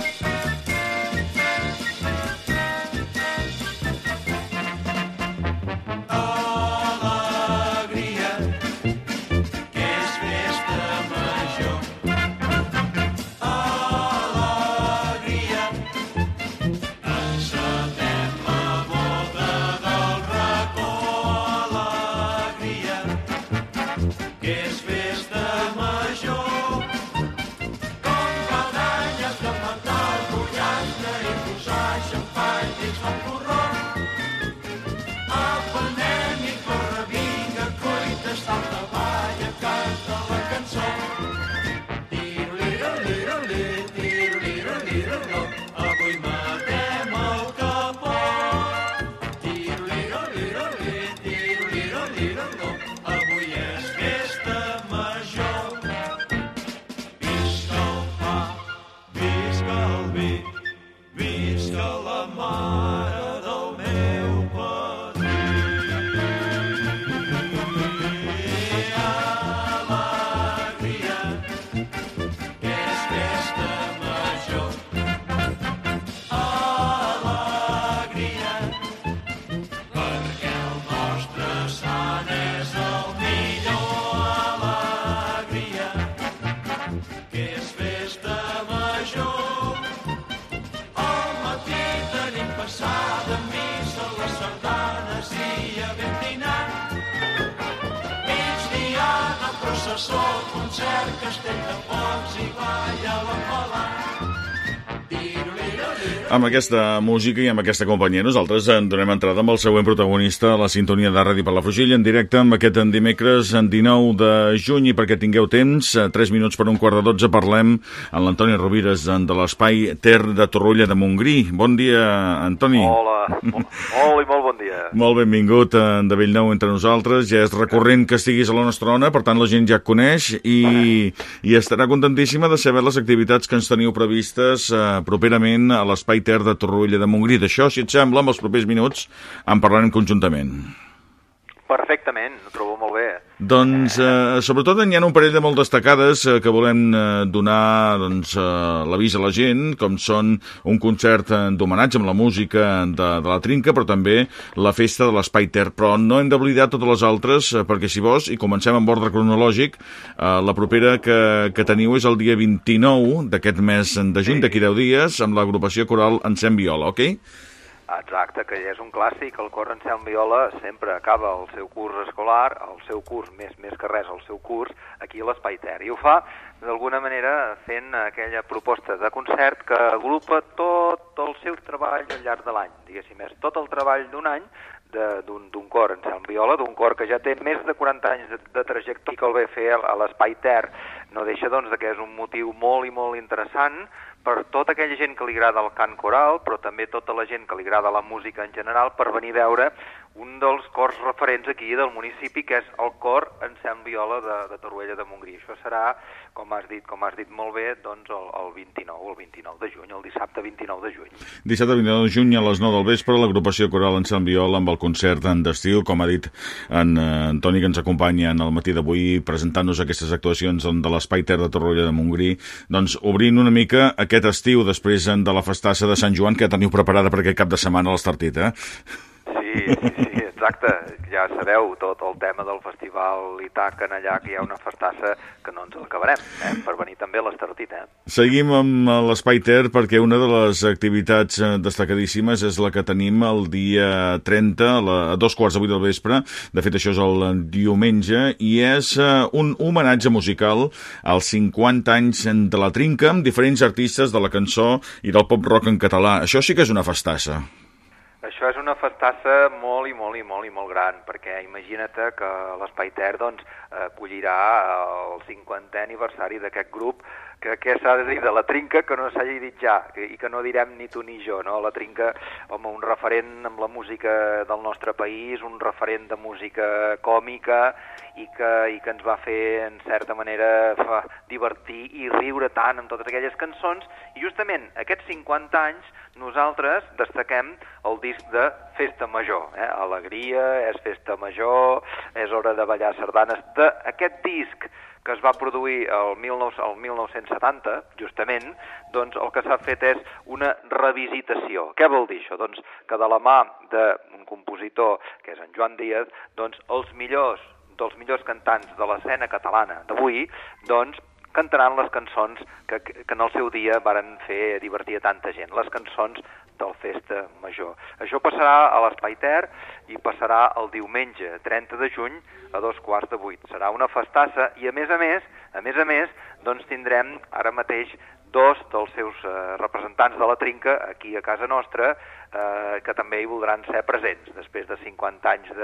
you Papa, it's to run Amb aquesta música i amb aquesta companyia nosaltres en donem entrada amb el següent protagonista a la sintonia de Ràdio per la Frugell en directe amb aquest en dimecres en 19 de juny. I perquè tingueu temps 3 minuts per un quart de 12 parlem amb l'Antoni Rovires de l'Espai Ter de Torrolla de Montgrí. Bon dia, Antoni. Hola, molt, molt i molt bon dia Molt benvingut en de Bellnou entre nosaltres ja és recurrent que estiguis a la nostra ona per tant la gent ja et coneix i, i estarà contentíssima de saber les activitats que ens teniu previstes eh, properament a l'Espai Ter de Torroella de Montgrí. D'això, si et sembla, en els propers minuts en parlarem conjuntament. Perfectament, ho trobo molt bé. Doncs, eh, sobretot, hi ha un parell de molt destacades eh, que volem eh, donar doncs, eh, l'avís a la gent, com són un concert eh, d'homenatge amb la música de, de la Trinca, però també la festa de l'Espai Ter. Però no hem d'oblidar totes les altres, eh, perquè si vols, i comencem amb ordre cronològic, eh, la propera que, que teniu és el dia 29 d'aquest mes de juny, d'aquí 10 dies, amb l'agrupació coral Encem Viola, ok? Exacte, que és un clàssic, el cor Anselm Viola sempre acaba el seu curs escolar, el seu curs, més, més que res, el seu curs, aquí a l'Espai Ter. I ho fa, d'alguna manera, fent aquella proposta de concert que agrupa tot el seu treball al llarg de l'any, diguéssim, és tot el treball d'un any d'un cor, Anselm Viola, d'un cor que ja té més de 40 anys de, de trajectòria que el ve fer a, l'Espai Ter. No deixa, doncs, que és un motiu molt i molt interessant per tota aquella gent que li agrada el cant coral, però també tota la gent que li agrada la música en general, per venir a veure un dels cors referents aquí del municipi, que és el cor Ensemble Viola de, de Torroella de Montgrí. Això serà, com has dit, com has dit molt bé, doncs el, el 29, el 29 de juny, el dissabte 29 de juny. Dissabte 29 de juny a les 9 del vespre l'agrupació coral en Sant Viola amb el concert en d'estiu, com ha dit en eh, Antoni que ens acompanya en el matí d'avui presentant-nos aquestes actuacions de l'Espai Ter de Torroella de Montgrí, doncs obrint una mica aquest estiu després eh, de la festassa de Sant Joan que teniu preparada per aquest cap de setmana a l'Estartit, eh? Sí, sí, exacte. Ja sabeu tot el tema del festival Itaca allà, que hi ha una festassa que no ens l'acabarem, eh? per venir també a l'Estartit, eh? Seguim amb eh, l'Espai Ter perquè una de les activitats eh, destacadíssimes és la que tenim el dia 30 a, la, a dos quarts de vuit del vespre. De fet, això és el diumenge i és eh, un homenatge musical als 50 anys de la Trinca amb diferents artistes de la cançó i del pop-rock en català. Això sí que és una festassa. Això és una festassa molt i molt i molt i molt gran, perquè imagina't que l'Espai Ter doncs, acollirà el 50è aniversari d'aquest grup que què s'ha de dir de la Trinca que no s'hagi dit ja que, i que no direm ni tu ni jo, no? La Trinca, home, un referent amb la música del nostre país, un referent de música còmica i que, i que ens va fer, en certa manera, fa, divertir i riure tant amb totes aquelles cançons i justament aquests 50 anys nosaltres destaquem el disc de Festa Major, eh? Alegria, és Festa Major, és hora de ballar sardanes, d'aquest disc que es va produir el, 19, el 1970, justament, doncs el que s'ha fet és una revisitació. Què vol dir això? Doncs que de la mà d'un compositor, que és en Joan Díaz, doncs els millors dels millors cantants de l'escena catalana d'avui, doncs cantaran les cançons que, que en el seu dia varen fer divertir a tanta gent, les cançons del Festa Major. Això passarà a l'Espai Ter i passarà el diumenge 30 de juny a dos quarts de vuit. Serà una festassa i a més a més, a més a més, doncs tindrem ara mateix dos dels seus eh, representants de la trinca aquí a casa nostra eh, que també hi voldran ser presents després de 50 anys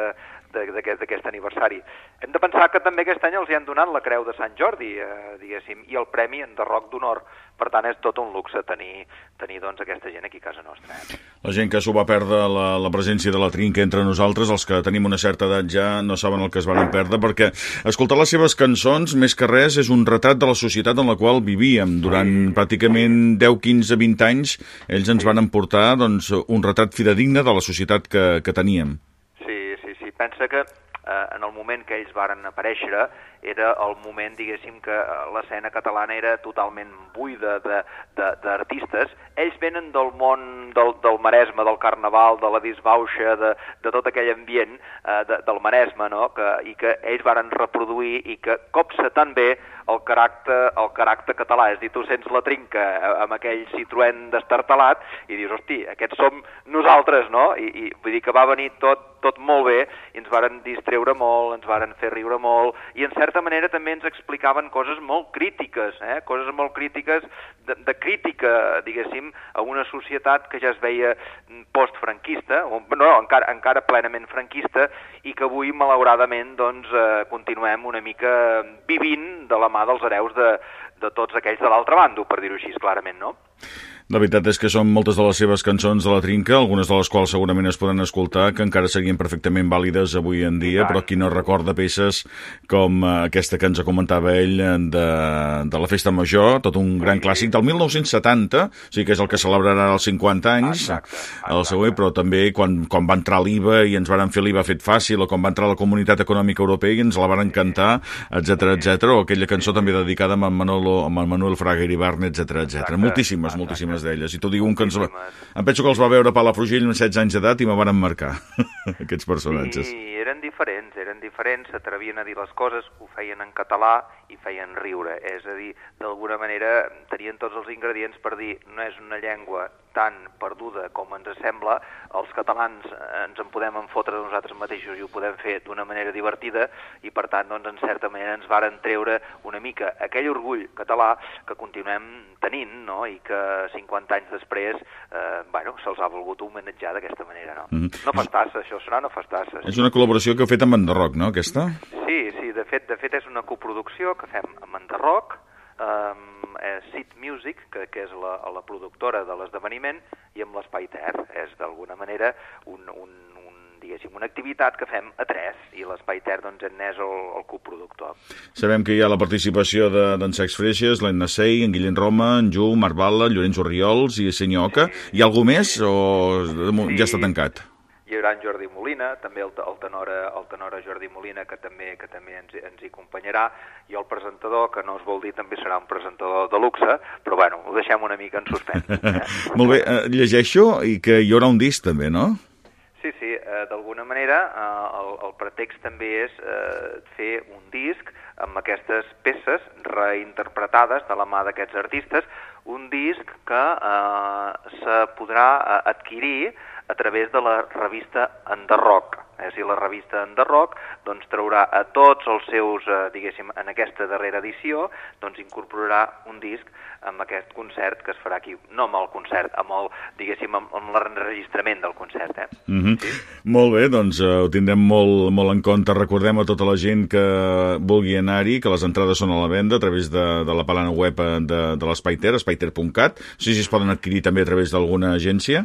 d'aquest aniversari. Hem de pensar que també aquest any els hi han donat la Creu de Sant Jordi, eh, diguéssim, i el Premi en derroc d'honor. Per tant, és tot un luxe tenir, tenir doncs, aquesta gent aquí a casa nostra. Eh? La gent que s'ho va perdre la, la presència de la trinca entre nosaltres, els que tenim una certa edat ja no saben el que es van perdre, perquè escoltar les seves cançons, més que res, és un retrat de la societat en la qual vivíem. Durant sí. Pràcticament 10, 15, 20 anys, ells ens van emportar doncs, un retrat fidedigne de la societat que, que teníem. Sí, sí, sí. Pensa que eh, en el moment que ells varen aparèixer era el moment, diguéssim, que eh, l'escena catalana era totalment buida d'artistes. Ells venen del món del, del Maresme, del Carnaval, de la disbauxa, de, de tot aquell ambient eh, de, del Maresme, no? que, i que ells varen reproduir i que copsa tan bé el caràcter, el caràcter català. És dir, tu sents la trinca eh, amb aquell Citroën destartalat i dius, hosti, aquests som nosaltres, no? I, i vull dir que va venir tot, tot molt bé i ens varen distreure molt, ens varen fer riure molt i en cert certa manera també ens explicaven coses molt crítiques, eh? coses molt crítiques de, de crítica, diguéssim, a una societat que ja es veia postfranquista, o no, encara, encara plenament franquista, i que avui, malauradament, doncs, eh, continuem una mica vivint de la mà dels hereus de, de tots aquells de l'altre bando, per dir-ho així clarament, no? La veritat és que són moltes de les seves cançons de la Trinca, algunes de les quals segurament es poden escoltar, que encara serien perfectament vàlides avui en dia, però qui no recorda peces com eh, aquesta que ens comentava ell eh, de, de la Festa Major, tot un gran clàssic del 1970, o sigui que és el que celebrarà els 50 anys, exacte, exacte. el següent, però també quan, quan va entrar l'IVA i ens van fer l'IVA fet fàcil, o quan va entrar la Comunitat Econòmica Europea i ens la van cantar, etc etc o aquella cançó també dedicada amb en Manolo, amb en Manuel Fraga Iribarne, etc etc. Moltíssimes, moltíssimes algunes d'elles. I t'ho dic un que ens va... Em penso que els va veure Palafrugell amb 16 anys d'edat i me van marcar, aquests personatges. Sí, eren diferents, eren diferents, s'atrevien a dir les coses, ho feien en català i feien riure. És a dir, d'alguna manera tenien tots els ingredients per dir no és una llengua tan perduda com ens sembla, els catalans ens en podem enfotre de nosaltres mateixos i ho podem fer d'una manera divertida i per tant, doncs, en certa manera ens varen treure una mica aquell orgull català que continuem tenint no? i que 50 anys després eh, bueno, se'ls ha volgut homenatjar d'aquesta manera. No, mm -hmm. no fastassa, això serà no fastassa. És una col·laboració que heu fet amb Enderroc, no, aquesta? Sí, sí, de fet, de fet és una coproducció que fem amb Enderroc, eh, eh, Seed Music, que, que és la, la productora de l'esdeveniment, i amb l'Espai Ter. És d'alguna manera un, un, un diguéssim, una activitat que fem a tres i l'Espai Ter doncs, en és el, el coproductor. Sabem que hi ha la participació d'en de, Sex Freixes, l'Enna Sey, en Guillem Roma, en Ju, Marc Bala, Llorenç Oriols i Senyoca. Sí. Hi ha algú més o sí. ja està tancat? En Jordi Molina, també el, el, tenor, el tenor Jordi Molina, que també, que també ens, ens hi acompanyarà, i el presentador, que no es vol dir, també serà un presentador de luxe, però bueno, ho deixem una mica en suspens. Eh? Molt bé, eh, llegeixo i que hi haurà un disc també, no? Sí, sí, eh, d'alguna manera eh, el, el pretext també és eh, fer un disc amb aquestes peces reinterpretades de la mà d'aquests artistes, un disc que eh, se podrà eh, adquirir a través de la revista Enderroc. És a dir, la revista Enderroc doncs, traurà a tots els seus, eh, diguéssim, en aquesta darrera edició, doncs incorporarà un disc amb aquest concert que es farà aquí, no amb el concert, amb el, diguéssim, amb, amb l'enregistrament del concert. Eh? Mm -hmm. sí? Molt bé, doncs eh, ho tindrem molt, molt en compte. Recordem a tota la gent que vulgui anar-hi, que les entrades són a la venda a través de, de la palana web de, de l'Espaiter, espaiter.cat. No sé si es poden adquirir també a través d'alguna agència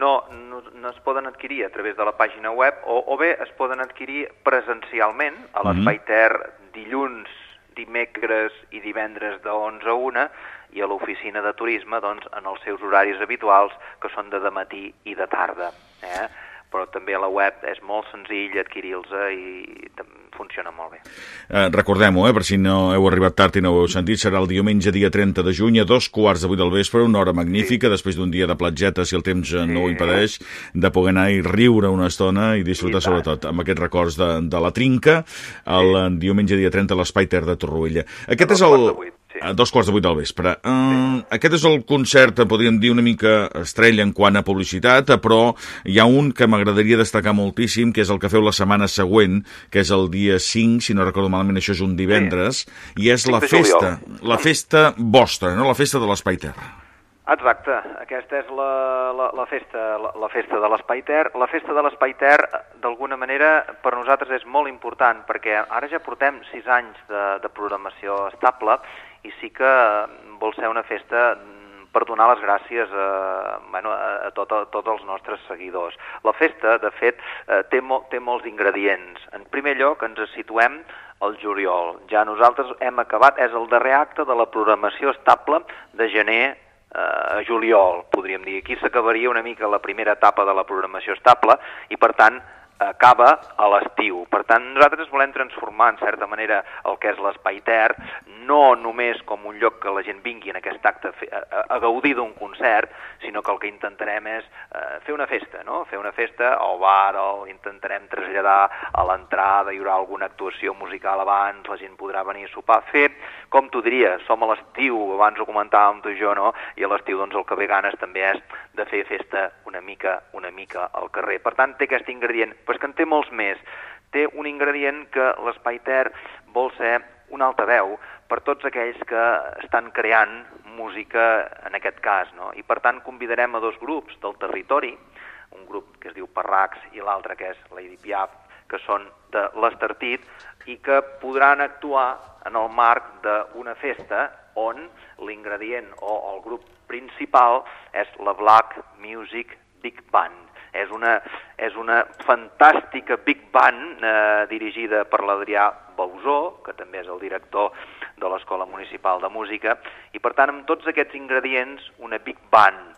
no, no, no es poden adquirir a través de la pàgina web o, o bé es poden adquirir presencialment a l'Espai mhm. Ter dilluns, dimecres i divendres de 11 a 1 i a l'oficina de turisme doncs, en els seus horaris habituals que són de matí i de tarda. Eh? Però també a la web és molt senzill adquirir-los i funciona molt bé. Eh, Recordem-ho, eh, per si no heu arribat tard i no ho heu sentit, serà el diumenge dia 30 de juny a dos quarts de vuit del vespre, una hora magnífica, sí. després d'un dia de platgeta, si el temps sí. no ho impedeix, de poder anar i riure una estona i disfrutar I sobretot amb aquests records de, de la trinca el sí. diumenge dia 30 a l'Espai Ter de Torroella. Aquest és el... Sí. A dos quarts de vuit del vespre. Uh, sí. Aquest és el concert, podríem dir, una mica estrella en quant a publicitat, però hi ha un que m'agradaria destacar moltíssim, que és el que feu la setmana següent, que és el dia 5, si no recordo malament, això és un divendres, sí. i és la festa, la festa vostra, no? la festa de l'Espai Terra. Exacte, aquesta és la, la, la, festa, la, la festa de l'Espai Ter. La festa de l'Espai Ter, d'alguna manera, per nosaltres és molt important, perquè ara ja portem sis anys de, de programació estable i sí que vol ser una festa per donar les gràcies a, bueno, a, a, tot, a tots els nostres seguidors. La festa, de fet, eh, té, mo, té molts ingredients. En primer lloc, ens situem al juliol. Ja nosaltres hem acabat, és el darrer acte de la programació estable de gener eh, a juliol, podríem dir. Aquí s'acabaria una mica la primera etapa de la programació estable i, per tant, acaba a l'estiu. Per tant, nosaltres volem transformar, en certa manera, el que és l'espai ter, no només com un lloc que la gent vingui en aquest acte a, a, a gaudir d'un concert, sinó que el que intentarem és eh, fer una festa, no? Fer una festa al bar, o intentarem traslladar a l'entrada, hi haurà alguna actuació musical abans, la gent podrà venir a sopar, fer, com tu diries, som a l'estiu, abans ho comentàvem tu i jo, no? I a l'estiu, doncs, el que ve ganes també és de fer festa una mica, una mica al carrer. Per tant, té aquest ingredient però és que en té molts més. Té un ingredient que l'Espai Ter vol ser un altaveu per tots aquells que estan creant música en aquest cas, no? I per tant convidarem a dos grups del territori, un grup que es diu Parracs i l'altre que és Lady Piaf, que són de l'Estartit i que podran actuar en el marc d'una festa on l'ingredient o el grup principal és la Black Music Big Band. És una, és una fantàstica big band eh, dirigida per l'Adrià Bausó, que també és el director de l'Escola Municipal de Música, i per tant amb tots aquests ingredients, una big band,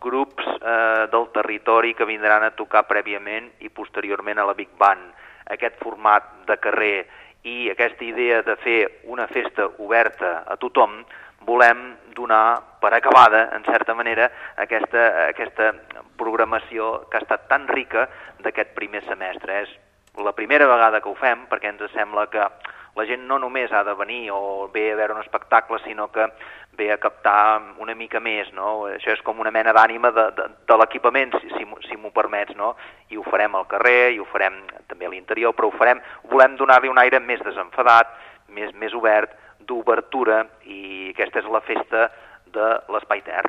grups eh, del territori que vindran a tocar prèviament i posteriorment a la big band, aquest format de carrer i aquesta idea de fer una festa oberta a tothom, volem donar per acabada, en certa manera, aquesta, aquesta programació que ha estat tan rica d'aquest primer semestre. És la primera vegada que ho fem perquè ens sembla que la gent no només ha de venir o ve a veure un espectacle, sinó que ve a captar una mica més, no? Això és com una mena d'ànima de, de, de l'equipament, si, si, si m'ho permets, no? I ho farem al carrer, i ho farem també a l'interior, però ho farem, volem donar-li un aire més desenfadat, més, més obert, d'obertura i aquesta és la festa de l'Espai Ter.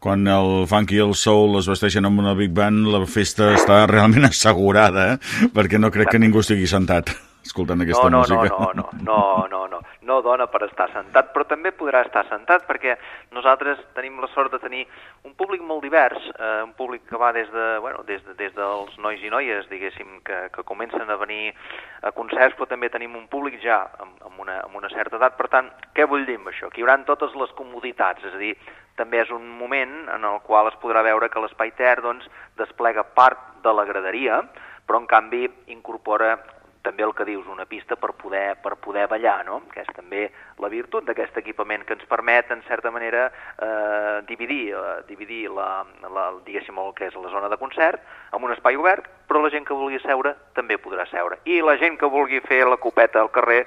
Quan el funk i el soul es vesteixen amb una big band, la festa està realment assegurada, eh? perquè no crec que ningú estigui sentat escoltant aquesta no, no, música. No, no, no, no, no, no, no dona per estar sentat, però també podrà estar sentat perquè nosaltres tenim la sort de tenir un públic molt divers, eh, un públic que va des, de, bueno, des, de, des dels nois i noies, diguéssim, que, que comencen a venir a concerts, però també tenim un públic ja amb, amb, una, amb una certa edat. Per tant, què vull dir amb això? Que hi haurà totes les comoditats, és a dir, també és un moment en el qual es podrà veure que l'Espai Ter doncs, desplega part de la graderia, però en canvi incorpora també el que dius, una pista per poder, per poder ballar, no? que és també la virtut d'aquest equipament que ens permet, en certa manera, eh, dividir, eh, dividir la, la, diguéssim, el que és la zona de concert amb un espai obert, però la gent que vulgui seure també podrà seure. I la gent que vulgui fer la copeta al carrer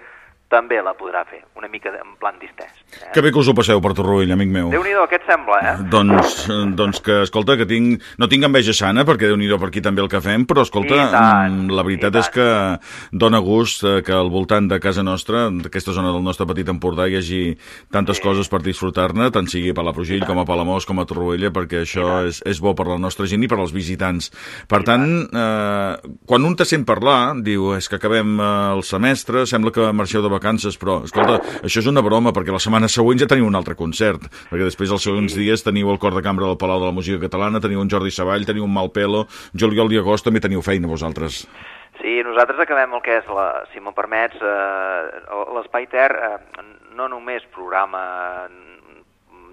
també la podrà fer, una mica en plan distès. Eh? Que bé que us ho passeu per Torroell, amic meu. Déu-n'hi-do, què et sembla, eh? Doncs, doncs que, escolta, que tinc... No tinc enveja sana, perquè déu nhi per aquí també el que fem, però, escolta, tant, mm, la veritat és que dona gust eh, que al voltant de casa nostra, d'aquesta zona del nostre petit Empordà, hi hagi tantes sí. coses per disfrutar-ne, tant sigui a Palafrugell com a Palamós com a Torroella, perquè això és, és bo per la nostra gent i per als visitants. Per I tant, eh, quan un te sent parlar, diu, és que acabem eh, el semestre, sembla que marxeu de vacances vacances, però, escolta, això és una broma, perquè la setmana següent ja teniu un altre concert, perquè després els següents dies teniu el cor de cambra del Palau de la Música Catalana, teniu un Jordi Savall, teniu un Malpelo, juliol i agost també teniu feina vosaltres. Sí, nosaltres acabem el que és, la, si m'ho permets, eh, l'Espai Ter eh, no només programa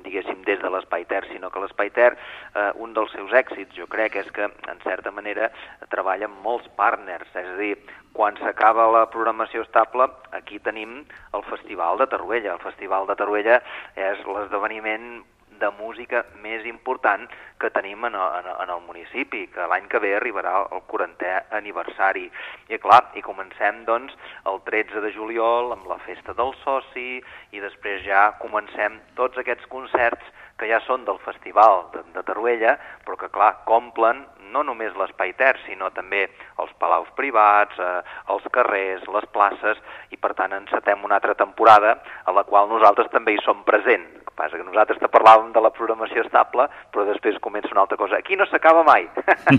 diguéssim, des de l'Espai Ter, sinó que l'Espai Ter, eh, un dels seus èxits, jo crec, és que, en certa manera, treballa amb molts partners, és a dir, quan s'acaba la programació estable, aquí tenim el Festival de Taruella. El Festival de Taruella és l'esdeveniment de música més important que tenim en el, en el municipi, que l'any que ve arribarà el 40è aniversari. I clar, i comencem doncs el 13 de juliol amb la festa del soci i després ja comencem tots aquests concerts que ja són del Festival de, de Taruella, però que, clar, complen no només l'espai ter, sinó també els palaus privats, eh, els carrers, les places, i per tant encetem una altra temporada a la qual nosaltres també hi som present. Que passa que nosaltres te parlàvem de la programació estable, però després comença una altra cosa. Aquí no s'acaba mai.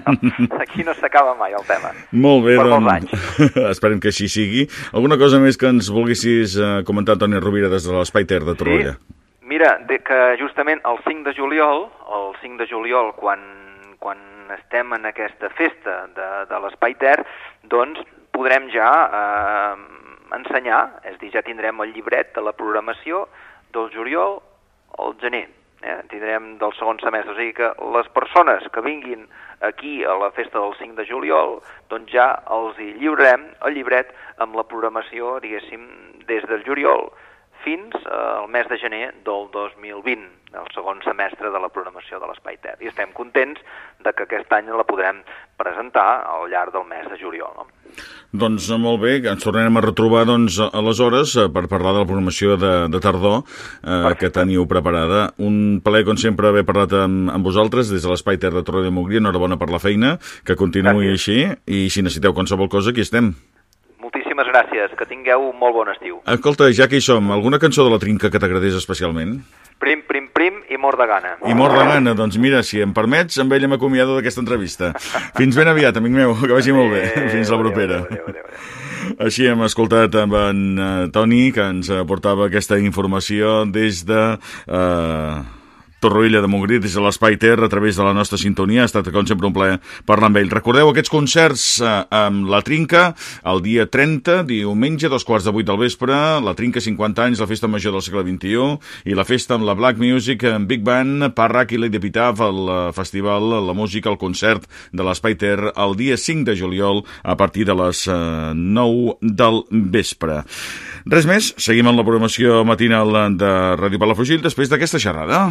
Aquí no s'acaba mai el tema. Molt bé, per doncs esperem que així sigui. Alguna cosa més que ens volguessis eh, comentar, Toni Rovira, des de l'Espai Ter de Torroella? Sí. Mira, de que justament el 5 de juliol, el 5 de juliol, quan, quan estem en aquesta festa de, de l'Espai Ter, doncs podrem ja eh, ensenyar, és dir, ja tindrem el llibret de la programació del juliol al gener. Eh? Tindrem del segon semestre, o sigui que les persones que vinguin aquí a la festa del 5 de juliol, doncs ja els hi lliurem el llibret amb la programació, diguéssim, des del juliol fins al mes de gener del 2020, el segon semestre de la programació de l'Espai Ter. I estem contents de que aquest any la podrem presentar al llarg del mes de juliol. No? Doncs eh, molt bé, ens tornarem a retrobar doncs, aleshores eh, per parlar de la programació de, de tardor eh, que teniu preparada. Un plaer, com sempre, haver parlat amb, amb vosaltres des de l'Espai Ter de Torre de Montgrí. Enhorabona per la feina, que continuï Gràcies. així i si necessiteu qualsevol cosa, aquí estem moltíssimes gràcies. Que tingueu un molt bon estiu. Escolta, ja que hi som, alguna cançó de la Trinca que t'agradés especialment? Prim, prim, prim i mort de gana. I mort de gana. Doncs mira, si em permets, amb ella m'acomiado d'aquesta entrevista. Fins ben aviat, amic meu, que vagi molt bé. Fins la propera. Adéu, adéu, adéu. Així hem escoltat amb en uh, Toni, que ens portava aquesta informació des de... Uh, Torroella de Montgrí des de l'Espai Ter a través de la nostra sintonia. Ha estat, com sempre, un plaer parlar amb ell. Recordeu aquests concerts eh, amb la Trinca el dia 30, diumenge, dos quarts de vuit del vespre, la Trinca 50 anys, la festa major del segle XXI i la festa amb la Black Music, amb Big Band, Parrac i Lady Pitaf, el eh, festival, la música, el concert de l'Espai Ter el dia 5 de juliol a partir de les eh, 9 del vespre. Res més, seguim amb la programació matinal de Ràdio Palafrugell després d'aquesta xerrada.